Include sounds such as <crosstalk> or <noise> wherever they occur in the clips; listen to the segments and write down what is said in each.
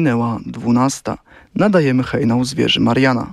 Minęła dwunasta. Nadajemy hejnał zwierzy Mariana.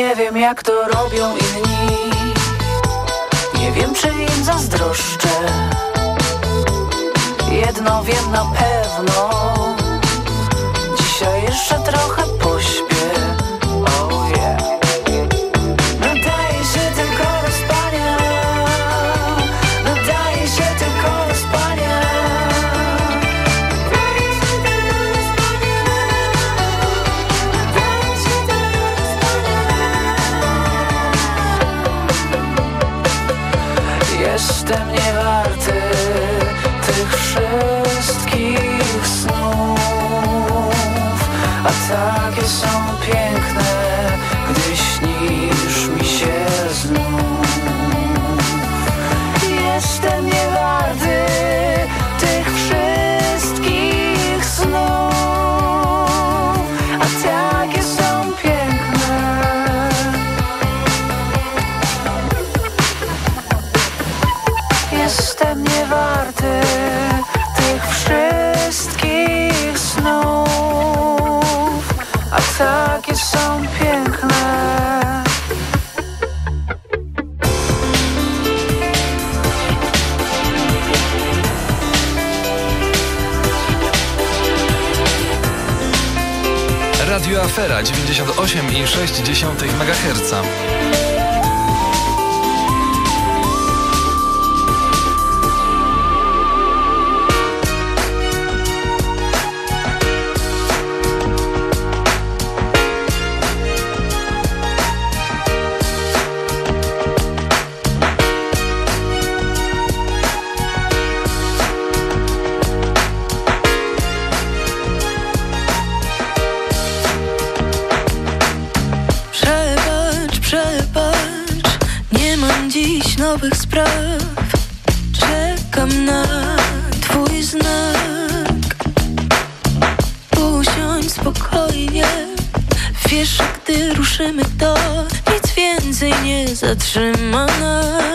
Nie wiem jak to robią inni. Nie wiem czy im zazdroszczę. Jedno wiem na pewno. Dzisiaj jeszcze trochę po 98,6 MHz. nowych spraw. Czekam na twój znak. Usiądź spokojnie. Wiesz, że gdy ruszymy to Nic więcej nie zatrzyma nas.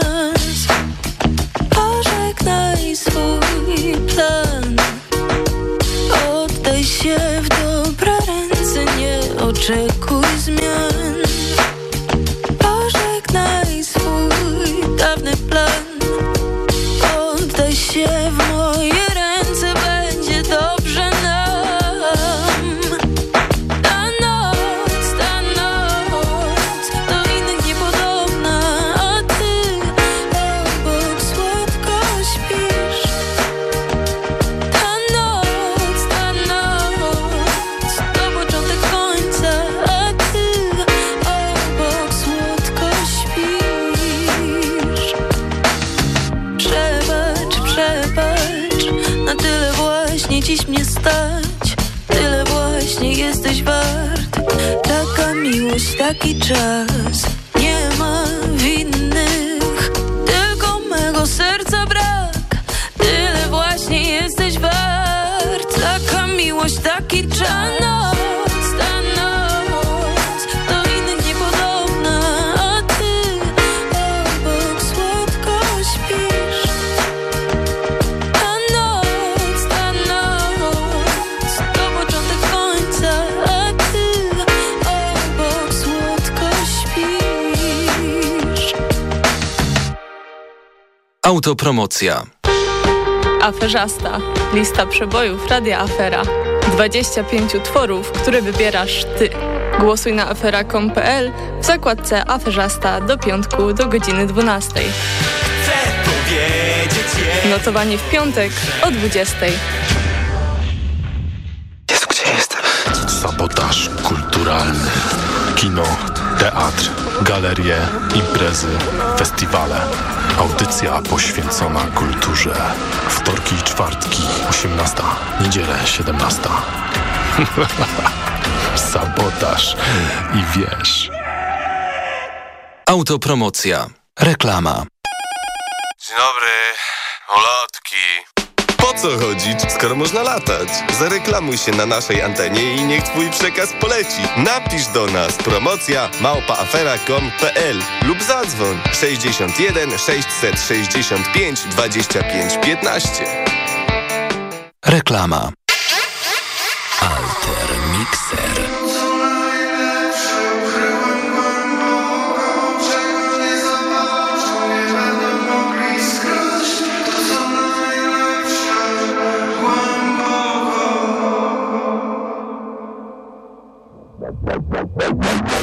Autopromocja. Aferzasta. Lista przebojów Radia Afera. 25 tworów, które wybierasz Ty. Głosuj na afera.com.pl w zakładce Aferzasta do piątku do godziny 12. Notowanie w piątek o 20. Jezu, gdzie jestem? Sabotaż kulturalny. Kino, teatr, galerie, imprezy, festiwale. Audycja poświęcona kulturze. Wtorki i czwartki, 18. Niedzielę, 17. <laughs> Sabotaż i wiesz. Autopromocja. Reklama. Dzień dobry, ulotki. Po co chodzić, skoro można latać? Zareklamuj się na naszej antenie i niech twój przekaz poleci. Napisz do nas promocja małpaafera.com.pl lub zadzwoń 61 665 25 15. Reklama. Thank.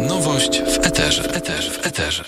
Nowość w eterze, w eterze, w eterze.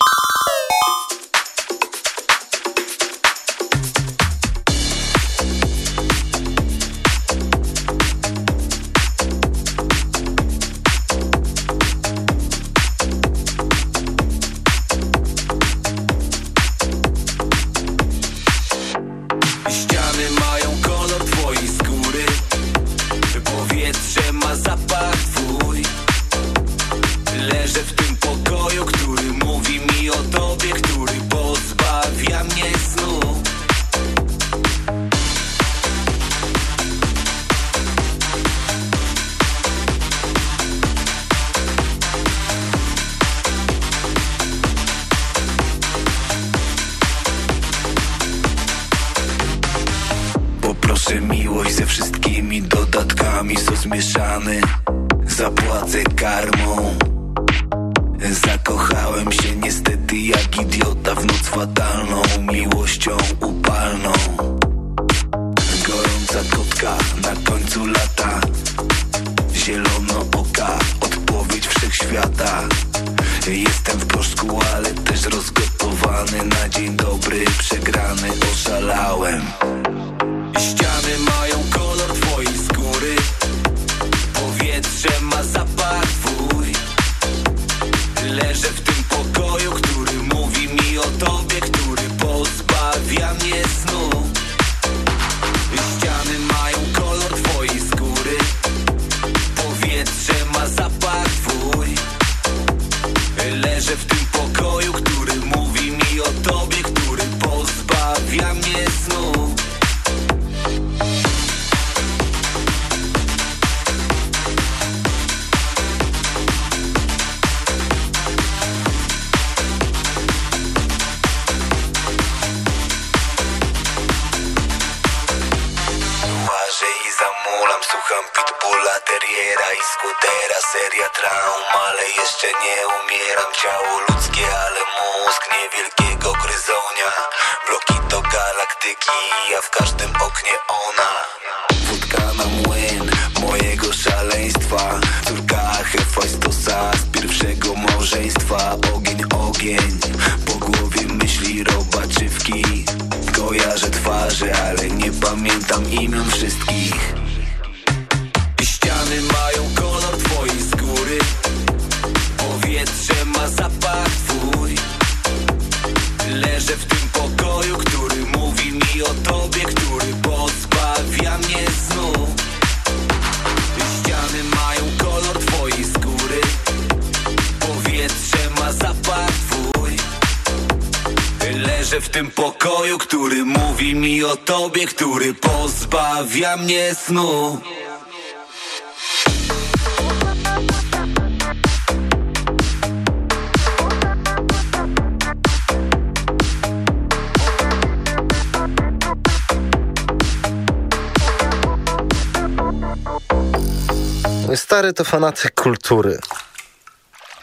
Stary to fanatyk kultury.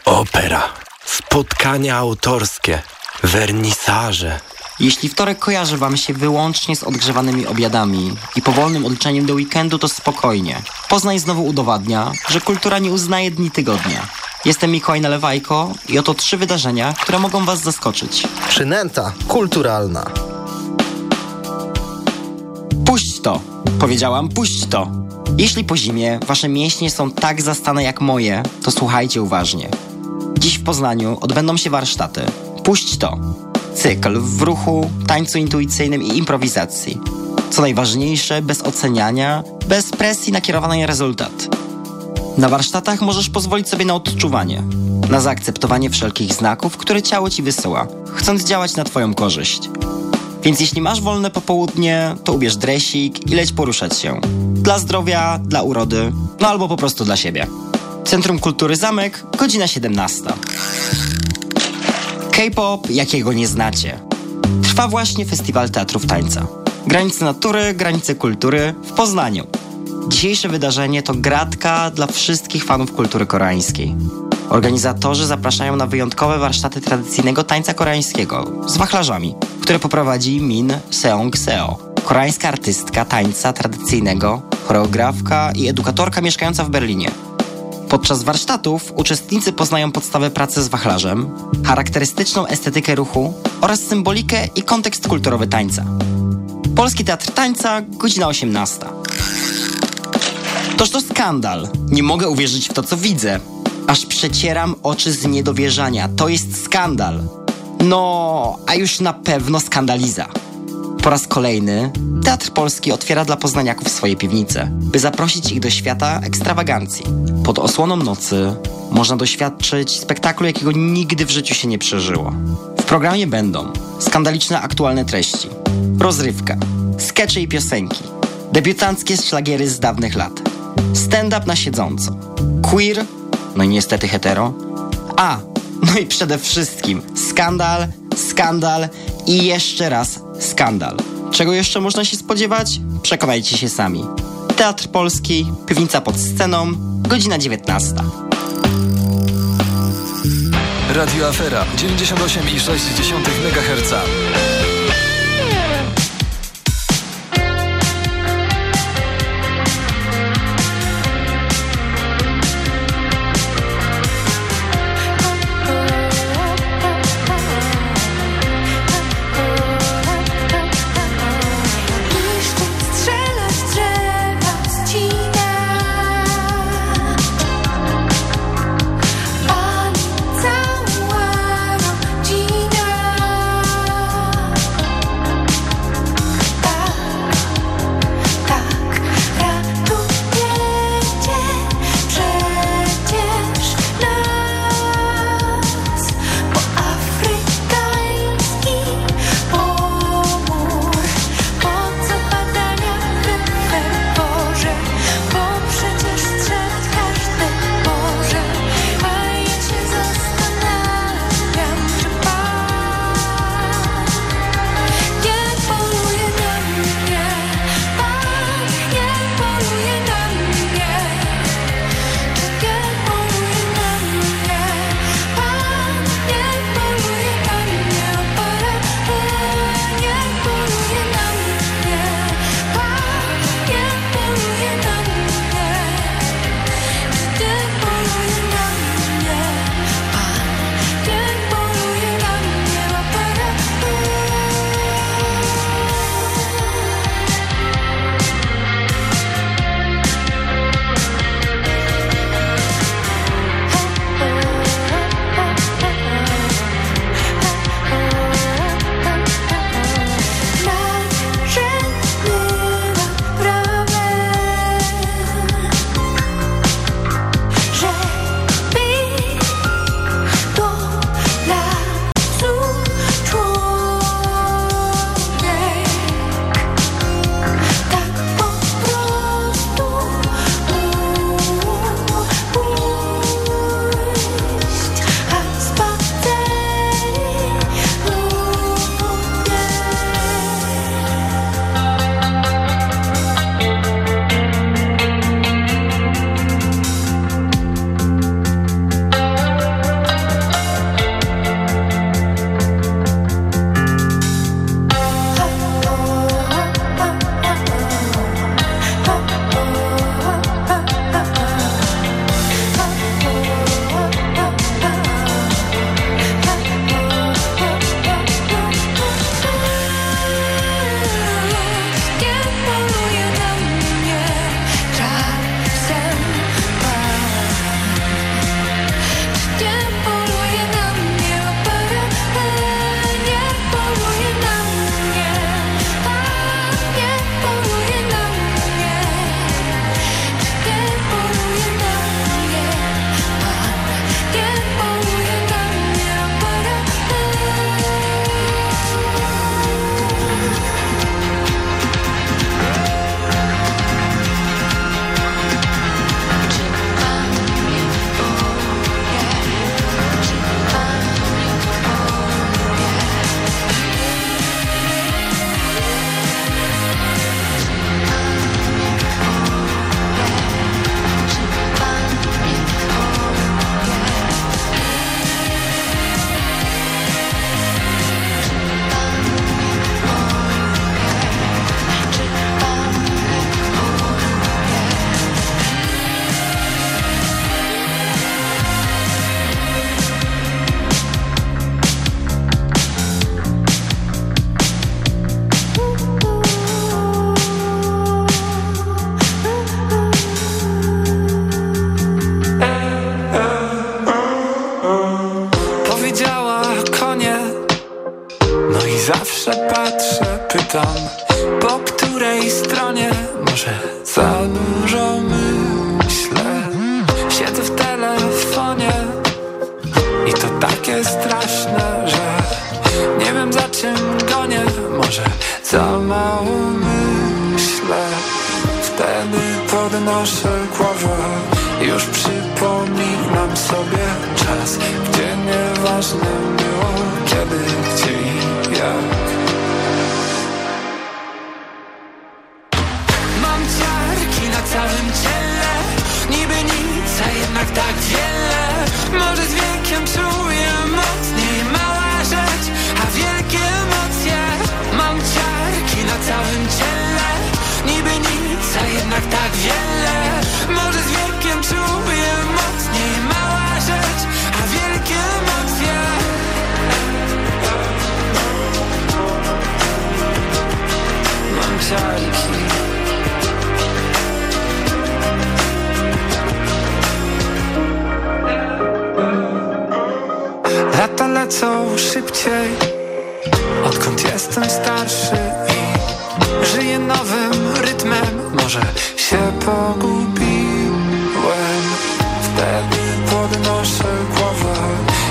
Opera, spotkania autorskie, wernisaże. Jeśli wtorek kojarzy wam się wyłącznie z odgrzewanymi obiadami i powolnym odliczeniem do weekendu, to spokojnie. Poznań znowu udowadnia, że kultura nie uznaje dni tygodnia. Jestem Mikołaj Nalewajko i oto trzy wydarzenia, które mogą was zaskoczyć. Przynęta kulturalna. Puść to! Powiedziałam, puść to! Jeśli po zimie wasze mięśnie są tak zastane jak moje, to słuchajcie uważnie. Dziś w Poznaniu odbędą się warsztaty. Puść to! Cykl w ruchu, tańcu intuicyjnym i improwizacji. Co najważniejsze, bez oceniania, bez presji nakierowanej na rezultat. Na warsztatach możesz pozwolić sobie na odczuwanie, na zaakceptowanie wszelkich znaków, które ciało ci wysyła, chcąc działać na twoją korzyść. Więc jeśli masz wolne popołudnie, to ubierz dresik i leć poruszać się. Dla zdrowia, dla urody, no albo po prostu dla siebie. Centrum Kultury Zamek, godzina 17. K-pop, jakiego nie znacie. Trwa właśnie Festiwal Teatrów Tańca. Granice natury, granice kultury w Poznaniu. Dzisiejsze wydarzenie to gratka dla wszystkich fanów kultury koreańskiej. Organizatorzy zapraszają na wyjątkowe warsztaty tradycyjnego tańca koreańskiego z wachlarzami, które poprowadzi Min Seong Seo, koreańska artystka tańca tradycyjnego, choreografka i edukatorka mieszkająca w Berlinie. Podczas warsztatów uczestnicy poznają podstawę pracy z wachlarzem, charakterystyczną estetykę ruchu oraz symbolikę i kontekst kulturowy tańca. Polski Teatr Tańca, godzina 18. Toż to skandal. Nie mogę uwierzyć w to, co widzę. Aż przecieram oczy z niedowierzania. To jest skandal. No, a już na pewno skandaliza. Po raz kolejny Teatr Polski otwiera dla poznaniaków swoje piwnice, by zaprosić ich do świata ekstrawagancji. Pod osłoną nocy można doświadczyć spektaklu, jakiego nigdy w życiu się nie przeżyło. W programie będą skandaliczne aktualne treści, rozrywka, skecze i piosenki, debiutanckie szlagiery z dawnych lat, stand-up na siedząco, queer, no i niestety hetero, a, no i przede wszystkim skandal, skandal i jeszcze raz skandal. Czego jeszcze można się spodziewać? Przekonajcie się sami. Teatr Polski, piwnica pod sceną, godzina 19. Radio Afera 98,6 MHz. dzisiaj. Odkąd jestem starszy i żyję nowym rytmem Może się pogubiłem. Wtedy podnoszę głowę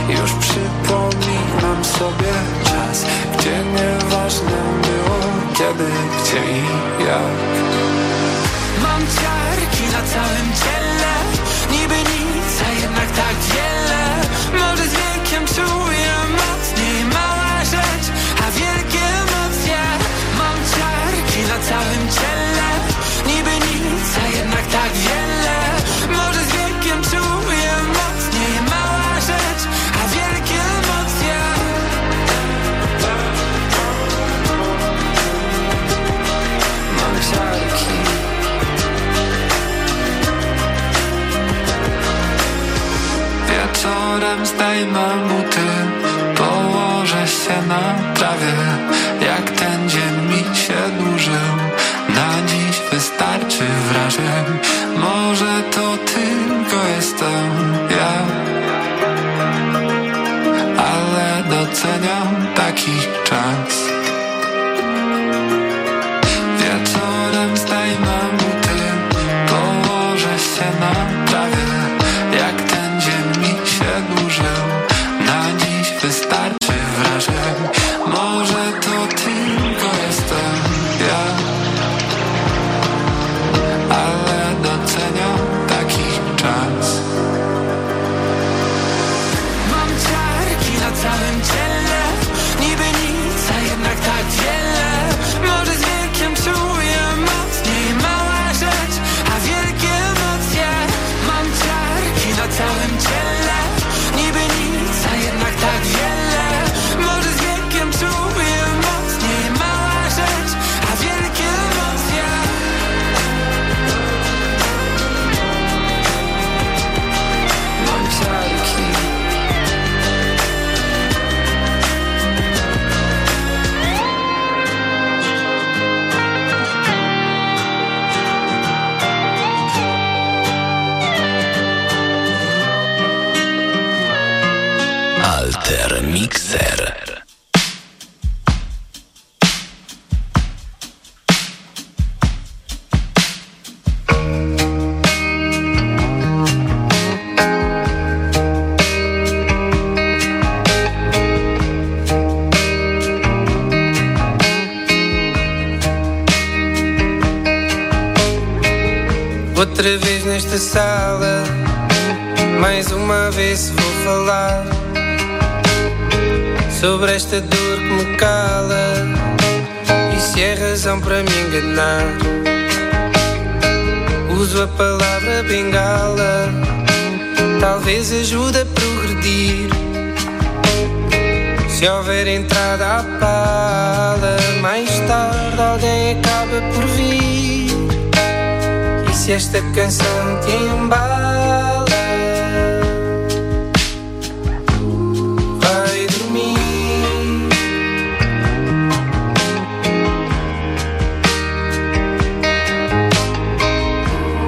Już przypominam sobie czas Gdzie nieważne było kiedy, gdzie i jak. Mam ciarki na całym ciele. my mind. nesta sala. Mais uma vez vou falar sobre esta dor que me cala. E se é razão para me enganar, uso a palavra bengala. Talvez ajude a progredir. Se houver entrada à pala, mais tarde alguém acaba por vir se esta canção te embala. Vai dormir.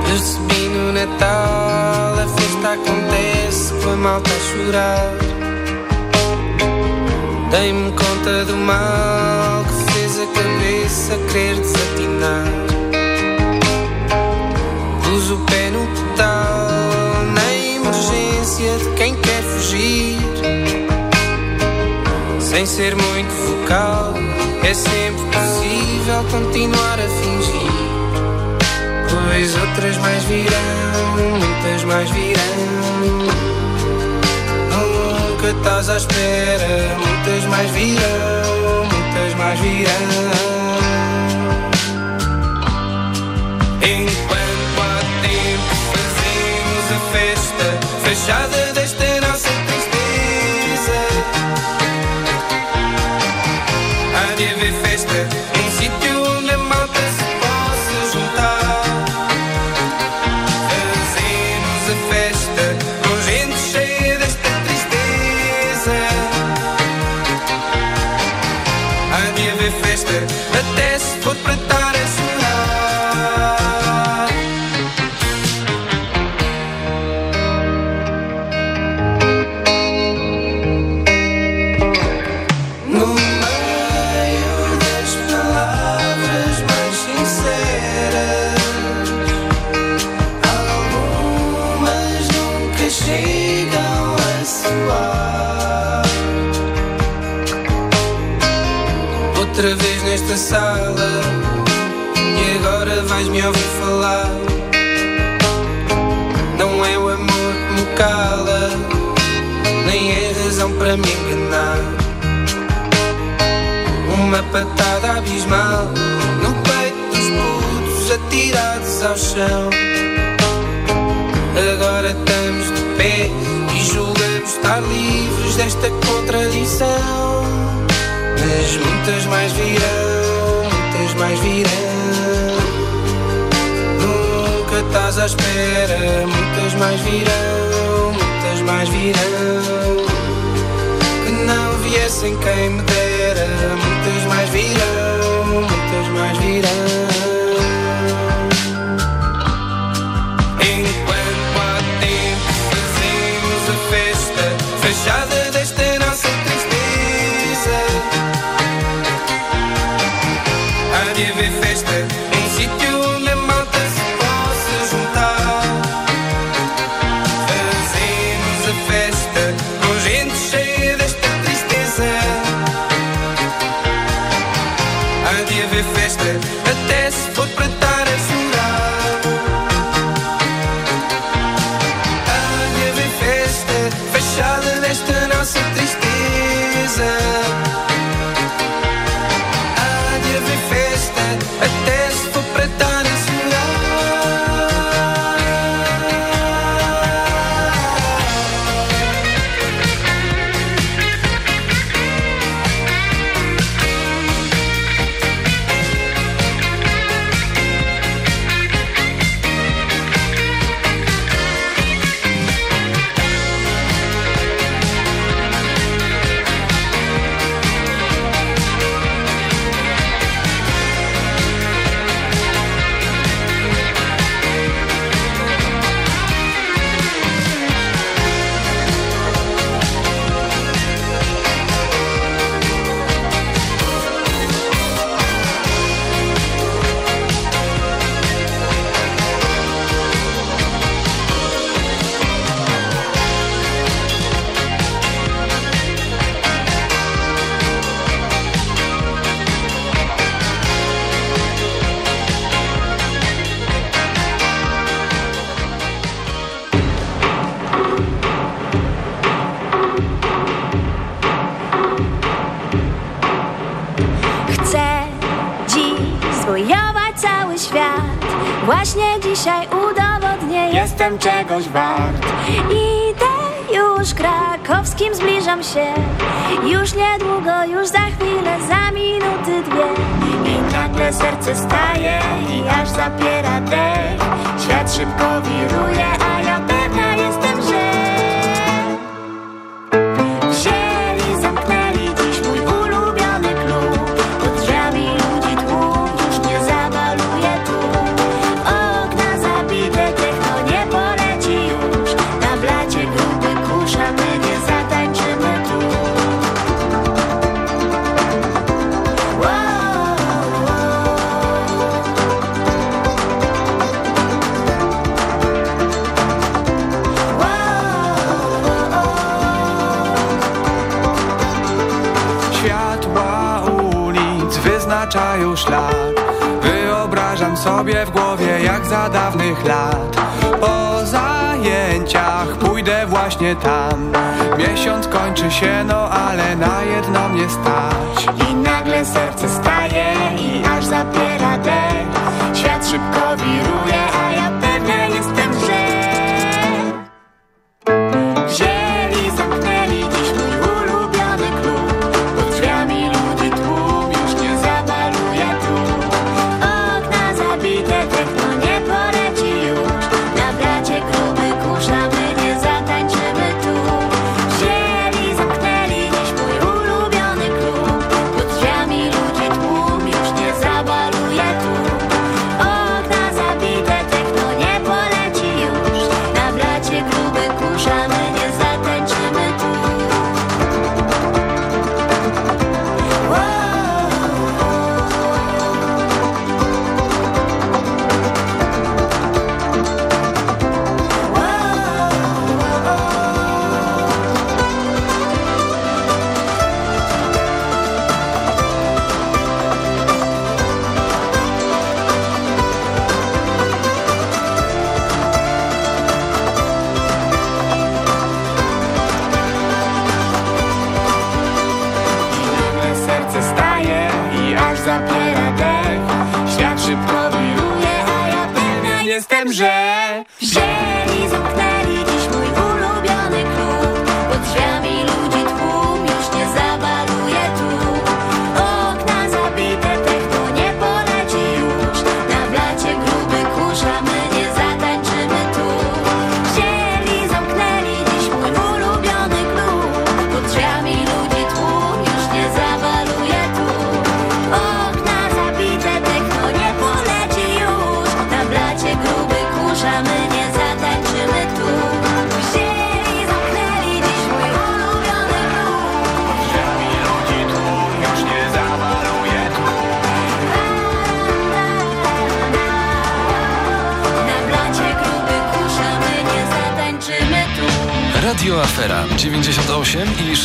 Percebi no Natal, a festa acontece com a malta a chorar. Dei-me conta do mal que fez a cabeça querer desatinar. Pus o pé no pedal, na emergência de quem quer fugir. Sem ser muito vocal, é sempre possível continuar a fingir. Pois outras mais virão, muitas mais virão nunca estás à espera. Muitas mais virão, muitas mais virão. deixar de outra vez nesta sala. E agora vais-me ouvir falar. Não é o amor que me cala Nem é razão para me enganar. Uma patada abismal No peito dos putos atirados ao chão. Agora estamos de pé e julgamos estar livres desta contradição. Mas muitas mais virão, muitas mais virão. Nunca estás à espera, muitas mais virão, muitas mais virão. Que não viessem quem me dera Muitas mais virão, muitas mais virão jestem czegoś wart. Idę już krakowskim, zbliżam się. Już niedługo, już za chwilę, za minuty dwie. I nagle serce staje i aż zapiera dech. Świat szybko wiruje, a ja na czaju Wyobrażam sobie w głowie jak za dawnych lat. Po zajęciach pójdę właśnie tam. Miesiąc kończy się, no ale na jedno mnie stać. I nagle serce staje i aż zapiera dech. Świat szybko wiruje.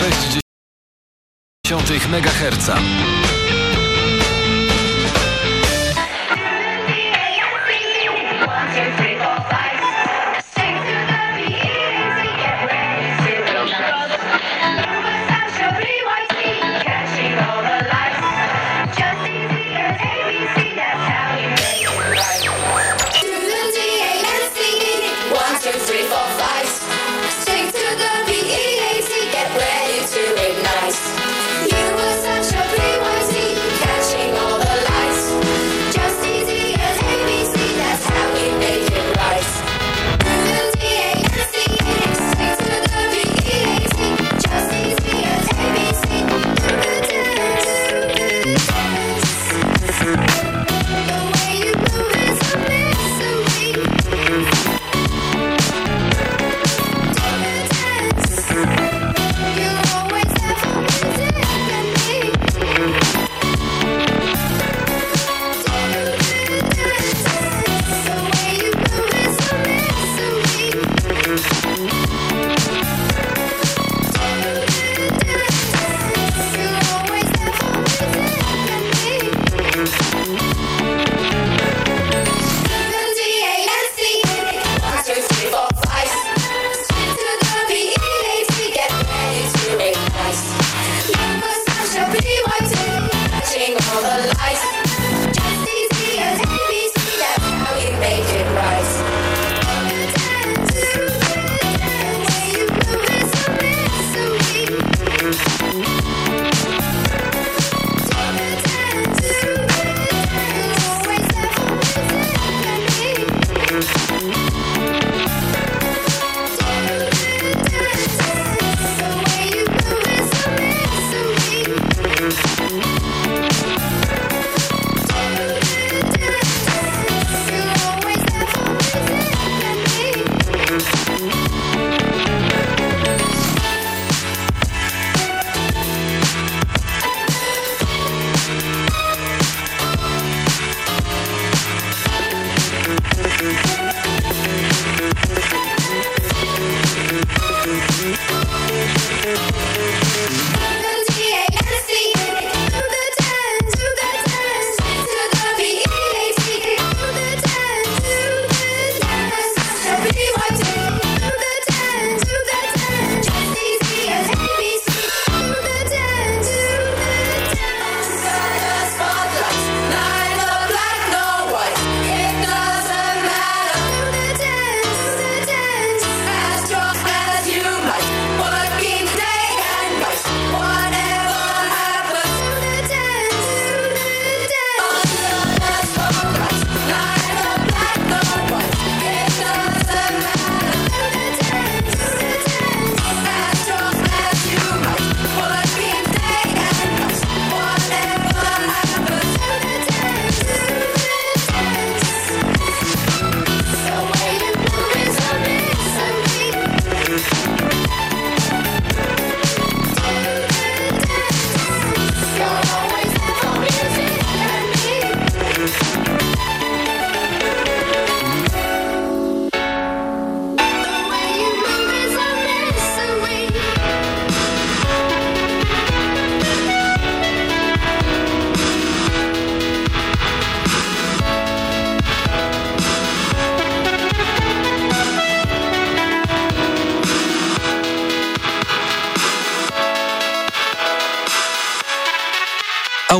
6,6 MHz.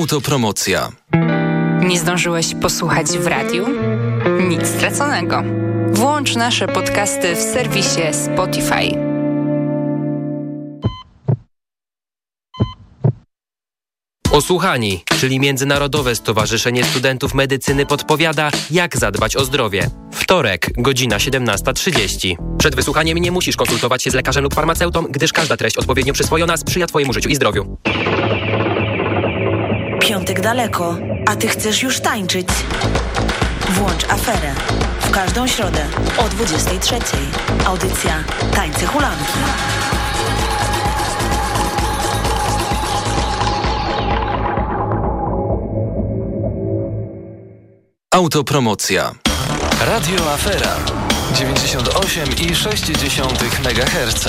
Autopromocja. Nie zdążyłeś posłuchać w radiu? Nic straconego. Włącz nasze podcasty w serwisie Spotify. Osłuchani, czyli Międzynarodowe Stowarzyszenie Studentów Medycyny podpowiada, jak zadbać o zdrowie. Wtorek, godzina 17.30. Przed wysłuchaniem nie musisz konsultować się z lekarzem lub farmaceutą, gdyż każda treść odpowiednio przyswojona sprzyja Twojemu życiu i zdrowiu. Piątek daleko, a ty chcesz już tańczyć. Włącz aferę. W każdą środę o 23. Audycja Tańce Hulanki. Autopromocja. Radio Afera 98,6 MHz.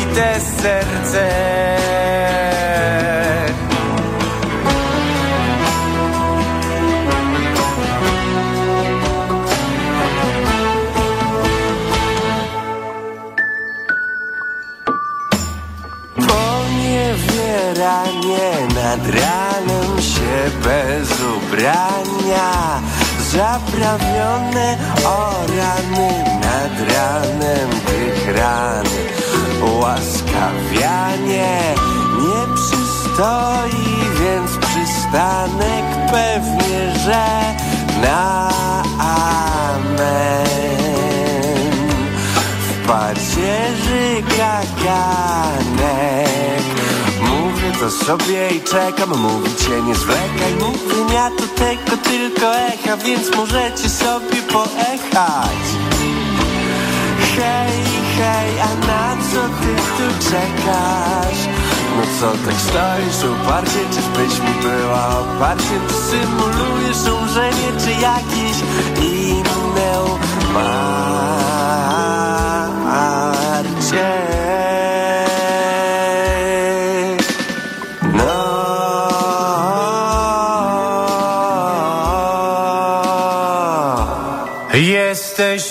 przebite serce. Poniewieranie nad ranem się bez ubrania. Zaprawione o rany nad ranem tych ran Łaskawianie nie przystoi, więc przystanek pewnie, że na amen. W pacierzy kaganek Mówię to sobie i czekam, mówicie nie zwlekaj. Mówię ja to tego tylko echa, więc możecie sobie poechać. Hej, hej, a na co ty tu czekasz? No co tak stoisz uparcie, czyżbyś mi była oparcie? Symulujesz umrzenie czy jakieś inne umarcie No Jesteś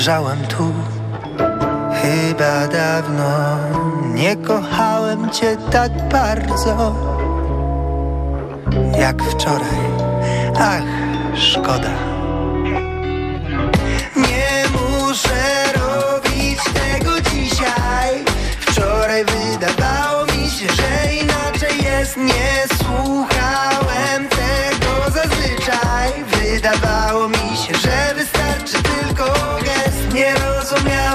leżałem tu. Chyba dawno nie kochałem cię tak bardzo Jak wczoraj, ach, szkoda